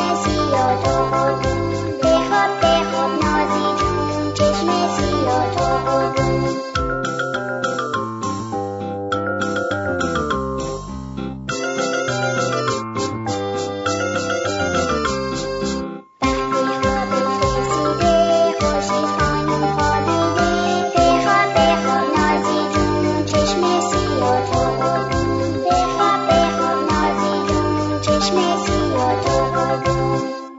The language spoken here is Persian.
Christmas. با تو